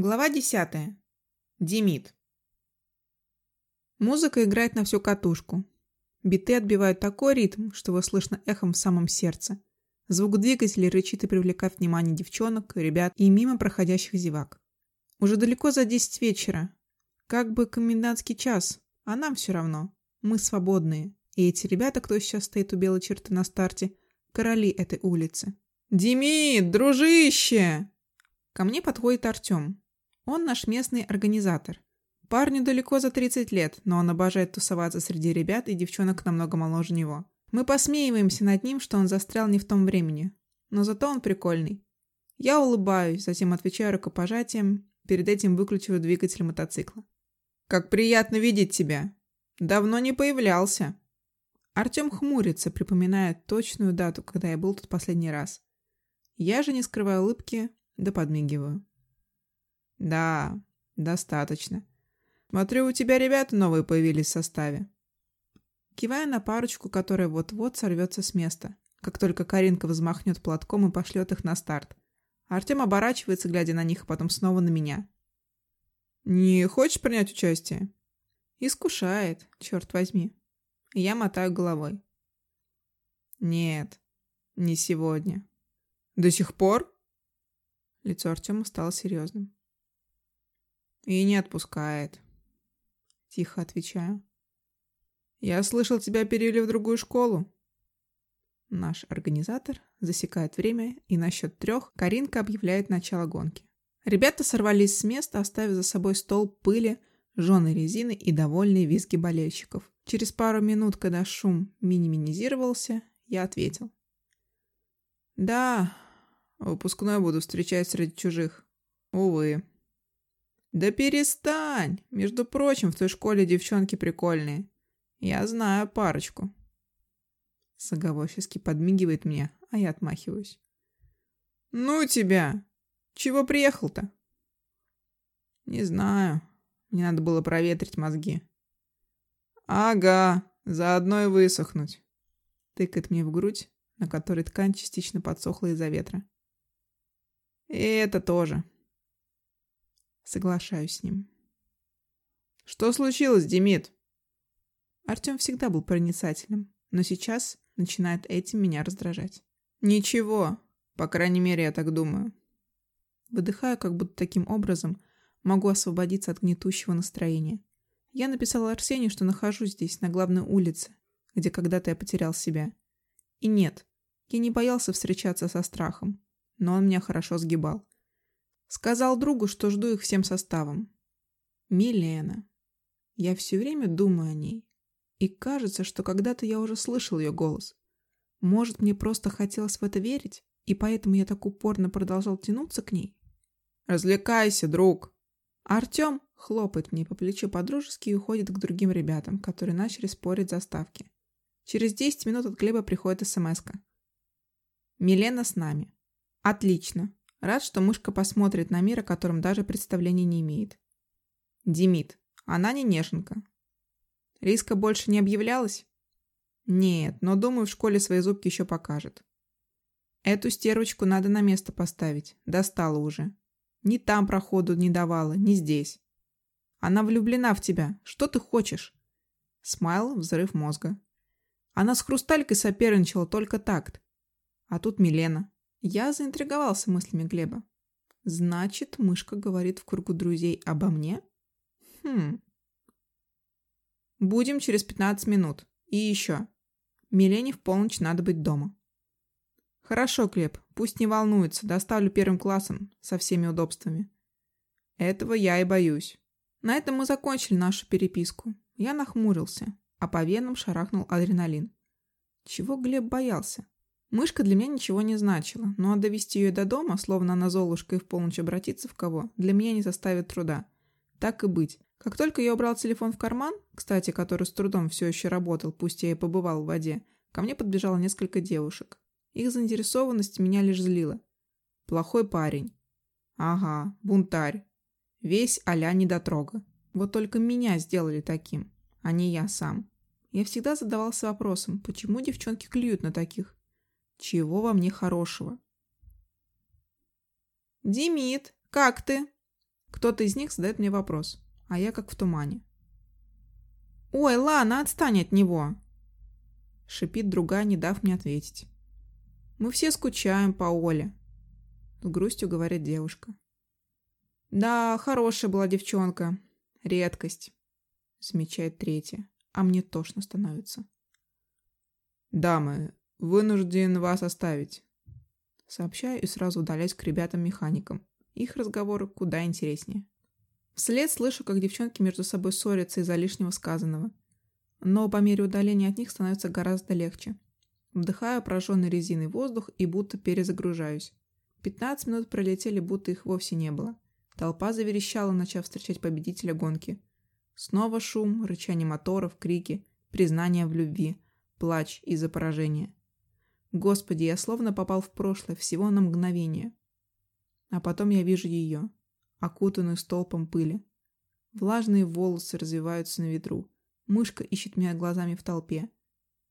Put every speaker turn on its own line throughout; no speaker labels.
Глава 10. Демид. Музыка играет на всю катушку. Биты отбивают такой ритм, что его слышно эхом в самом сердце. Звук двигателя рычит и привлекает внимание девчонок, ребят и мимо проходящих зевак. Уже далеко за 10 вечера. Как бы комендантский час, а нам все равно. Мы свободные. И эти ребята, кто сейчас стоит у белой черты на старте, короли этой улицы. «Демид, дружище!» Ко мне подходит Артем. Он наш местный организатор. Парню далеко за 30 лет, но он обожает тусоваться среди ребят и девчонок намного моложе него. Мы посмеиваемся над ним, что он застрял не в том времени. Но зато он прикольный. Я улыбаюсь, затем отвечаю рукопожатием, перед этим выключиваю двигатель мотоцикла. «Как приятно видеть тебя! Давно не появлялся!» Артем хмурится, припоминая точную дату, когда я был тут последний раз. Я же не скрываю улыбки, да подмигиваю. Да, достаточно. Смотрю, у тебя ребята новые появились в составе. Кивая на парочку, которая вот-вот сорвется с места, как только Каринка взмахнет платком и пошлет их на старт. Артем оборачивается, глядя на них, а потом снова на меня. «Не хочешь принять участие?» Искушает, черт возьми. Я мотаю головой. «Нет, не сегодня». «До сих пор?» Лицо Артема стало серьезным. И не отпускает. Тихо отвечаю. Я слышал, тебя перевели в другую школу. Наш организатор засекает время, и на счет трех Каринка объявляет начало гонки. Ребята сорвались с места, оставив за собой стол пыли, жженой резины и довольные визги болельщиков. Через пару минут, когда шум минимизировался, я ответил. «Да, выпускной буду встречать среди чужих. Увы». «Да перестань! Между прочим, в той школе девчонки прикольные. Я знаю парочку». Заговорчески подмигивает мне, а я отмахиваюсь. «Ну тебя! Чего приехал-то?» «Не знаю. Мне надо было проветрить мозги». «Ага, заодно и высохнуть». Тыкает мне в грудь, на которой ткань частично подсохла из-за ветра. «И это тоже». Соглашаюсь с ним. «Что случилось, Демид?» Артем всегда был проницательным, но сейчас начинает этим меня раздражать. «Ничего, по крайней мере, я так думаю». Выдыхаю, как будто таким образом могу освободиться от гнетущего настроения. Я написала Арсению, что нахожусь здесь, на главной улице, где когда-то я потерял себя. И нет, я не боялся встречаться со страхом, но он меня хорошо сгибал. Сказал другу, что жду их всем составом. Милена. Я все время думаю о ней. И кажется, что когда-то я уже слышал ее голос. Может, мне просто хотелось в это верить, и поэтому я так упорно продолжал тянуться к ней? «Развлекайся, друг!» Артем хлопает мне по плечу подружески и уходит к другим ребятам, которые начали спорить за ставки. Через 10 минут от Глеба приходит смс -ка. «Милена с нами». «Отлично. Рад, что мышка посмотрит на мир, о котором даже представления не имеет. Демид. Она не неженка. Риска больше не объявлялась? Нет, но думаю, в школе свои зубки еще покажет. Эту стервочку надо на место поставить. Достала уже. Ни там проходу не давала, ни здесь. Она влюблена в тебя. Что ты хочешь? Смайл, взрыв мозга. Она с хрусталькой соперничала только такт. А тут Милена. Я заинтриговался мыслями Глеба. Значит, мышка говорит в кругу друзей обо мне? Хм. Будем через 15 минут. И еще. Милене в полночь надо быть дома. Хорошо, Глеб, пусть не волнуется, доставлю первым классом, со всеми удобствами. Этого я и боюсь. На этом мы закончили нашу переписку. Я нахмурился, а по венам шарахнул адреналин. Чего Глеб боялся? Мышка для меня ничего не значила, но довести ее до дома, словно она Золушка и в полночь обратиться в кого, для меня не составит труда. Так и быть. Как только я убрал телефон в карман, кстати, который с трудом все еще работал, пусть я и побывал в воде, ко мне подбежало несколько девушек. Их заинтересованность меня лишь злила. Плохой парень. Ага, бунтарь. Весь а-ля недотрога. Вот только меня сделали таким, а не я сам. Я всегда задавался вопросом, почему девчонки клюют на таких? Чего во мне хорошего? «Димит, как ты?» Кто-то из них задает мне вопрос, а я как в тумане. «Ой, Лана, отстань от него!» Шипит другая, не дав мне ответить. «Мы все скучаем по Оле», — с грустью говорит девушка. «Да, хорошая была девчонка. Редкость», — замечает третья, а мне тошно становится.
«Дамы, вынужден вас оставить», —
сообщаю и сразу удаляюсь к ребятам-механикам. Их разговоры куда интереснее. Вслед слышу, как девчонки между собой ссорятся из-за лишнего сказанного. Но по мере удаления от них становится гораздо легче. Вдыхаю прожженный резиной воздух и будто перезагружаюсь. 15 минут пролетели, будто их вовсе не было. Толпа заверещала, начав встречать победителя гонки. Снова шум, рычание моторов, крики, признание в любви, плач из-за поражения. Господи, я словно попал в прошлое всего на мгновение. А потом я вижу ее, окутанную столпом пыли. Влажные волосы развиваются на ветру. Мышка ищет меня глазами в толпе.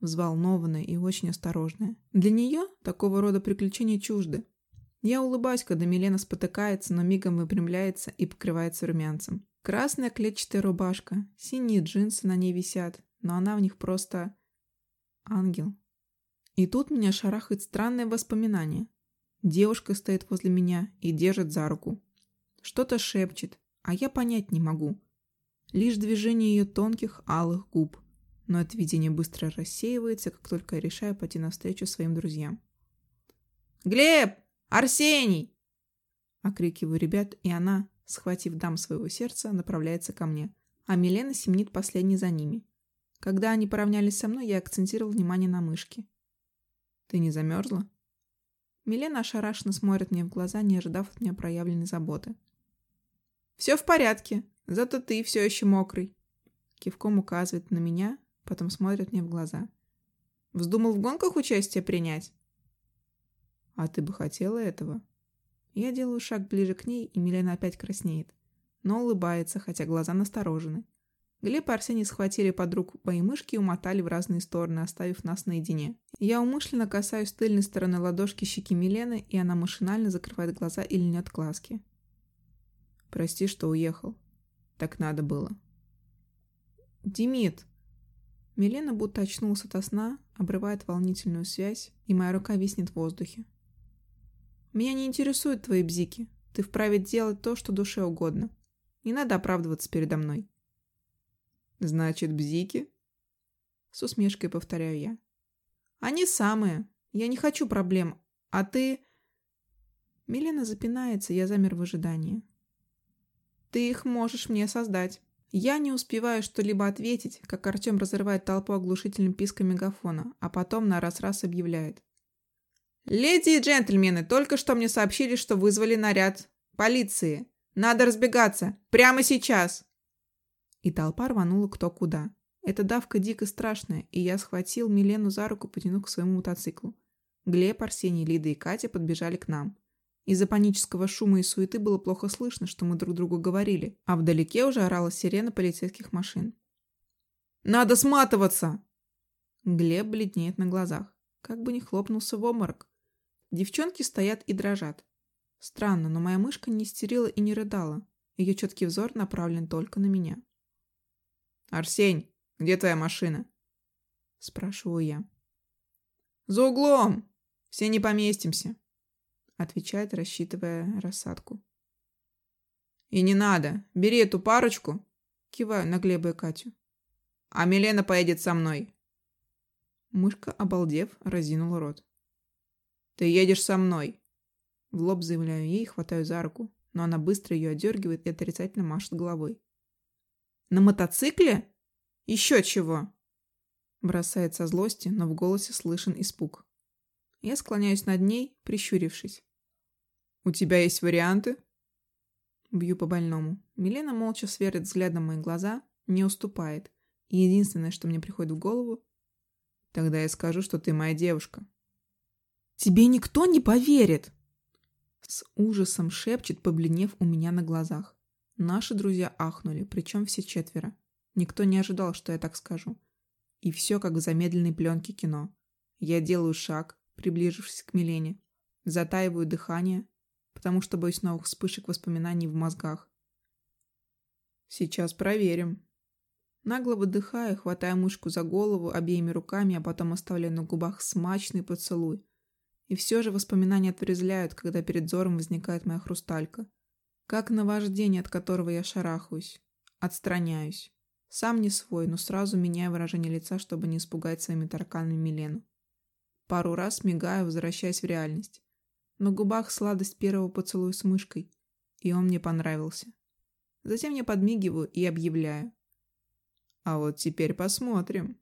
Взволнованная и очень осторожная. Для нее такого рода приключения чужды. Я улыбаюсь, когда Милена спотыкается, но мигом выпрямляется и покрывается румянцем. Красная клетчатая рубашка, синие джинсы на ней висят, но она в них просто... ангел. И тут меня шарахает странное воспоминание. Девушка стоит возле меня и держит за руку. Что-то шепчет, а я понять не могу. Лишь движение ее тонких алых губ. Но это видение быстро рассеивается, как только я решаю пойти навстречу своим друзьям. «Глеб! Арсений!» Окрикиваю ребят, и она, схватив дам своего сердца, направляется ко мне, а Милена семнит последней за ними. Когда они поравнялись со мной, я акцентировал внимание на мышке. «Ты не замерзла?» Милена ошарашенно смотрит мне в глаза, не ожидав от меня проявленной заботы. «Все в порядке, зато ты все еще мокрый». Кивком указывает на меня, потом смотрит мне в глаза. «Вздумал в гонках участие принять?» «А ты бы хотела этого?» Я делаю шаг ближе к ней, и Милена опять краснеет, но улыбается, хотя глаза насторожены. Глеб и Арсений схватили под руку мои мышки и умотали в разные стороны, оставив нас наедине. Я умышленно касаюсь тыльной стороны ладошки щеки Милены, и она машинально закрывает глаза и льнет глазки. «Прости, что уехал. Так надо было». «Димит!» Милена будто очнулась ото сна, обрывает волнительную связь, и моя рука виснет в воздухе. «Меня не интересуют твои бзики. Ты вправе делать то, что душе угодно. Не надо оправдываться передо мной».
«Значит, бзики?»
С усмешкой повторяю я. «Они самые. Я не хочу проблем. А ты...» Милена запинается, я замер в ожидании. «Ты их можешь мне создать». Я не успеваю что-либо ответить, как Артем разрывает толпу оглушительным писком мегафона, а потом на раз-раз объявляет. «Леди и джентльмены, только что мне сообщили, что вызвали наряд полиции. Надо разбегаться. Прямо сейчас!» И толпа рванула кто куда. Эта давка дико страшная, и я схватил Милену за руку, потянув к своему мотоциклу. Глеб, Арсений, Лида и Катя подбежали к нам. Из-за панического шума и суеты было плохо слышно, что мы друг другу говорили, а вдалеке уже орала сирена полицейских машин. «Надо сматываться!» Глеб бледнеет на глазах, как бы не хлопнулся в обморок. Девчонки стоят и дрожат. Странно, но моя мышка не истерила и не рыдала. Ее четкий взор направлен только на меня.
«Арсень, где твоя машина?»
Спрашиваю я.
«За углом! Все не поместимся!»
Отвечает, рассчитывая рассадку.
«И не надо! Бери эту парочку!»
Киваю на Глеба и Катю.
«А Милена поедет со мной!»
Мышка, обалдев, разинула рот.
«Ты едешь со мной!»
В лоб заявляю ей и хватаю за руку, но она быстро ее одергивает и отрицательно машет головой. На мотоцикле? Еще чего? Бросает со злости, но в голосе слышен испуг. Я склоняюсь над ней, прищурившись.
«У тебя есть варианты?»
Бью по больному. Милена молча сверлит взглядом мои глаза, не уступает. И единственное, что мне приходит в голову...
Тогда я скажу, что ты моя девушка.
«Тебе никто не поверит!» С ужасом шепчет, побледнев у меня на глазах. Наши друзья ахнули, причем все четверо. Никто не ожидал, что я так скажу. И все как в замедленной пленке кино. Я делаю шаг, приближившись к Милене. Затаиваю дыхание, потому что боюсь новых вспышек воспоминаний в мозгах.
Сейчас проверим.
Нагло выдыхая, хватая мышку за голову обеими руками, а потом оставляя на губах смачный поцелуй. И все же воспоминания отрезвляют, когда перед взором возникает моя хрусталька. Как наваждение, от которого я шарахаюсь. Отстраняюсь. Сам не свой, но сразу меняю выражение лица, чтобы не испугать своими тараканами Милену. Пару раз мигаю, возвращаясь в реальность. На губах сладость первого поцелуя с мышкой, и он мне понравился. Затем я подмигиваю и объявляю.
А вот теперь посмотрим.